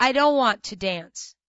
I don't want to dance.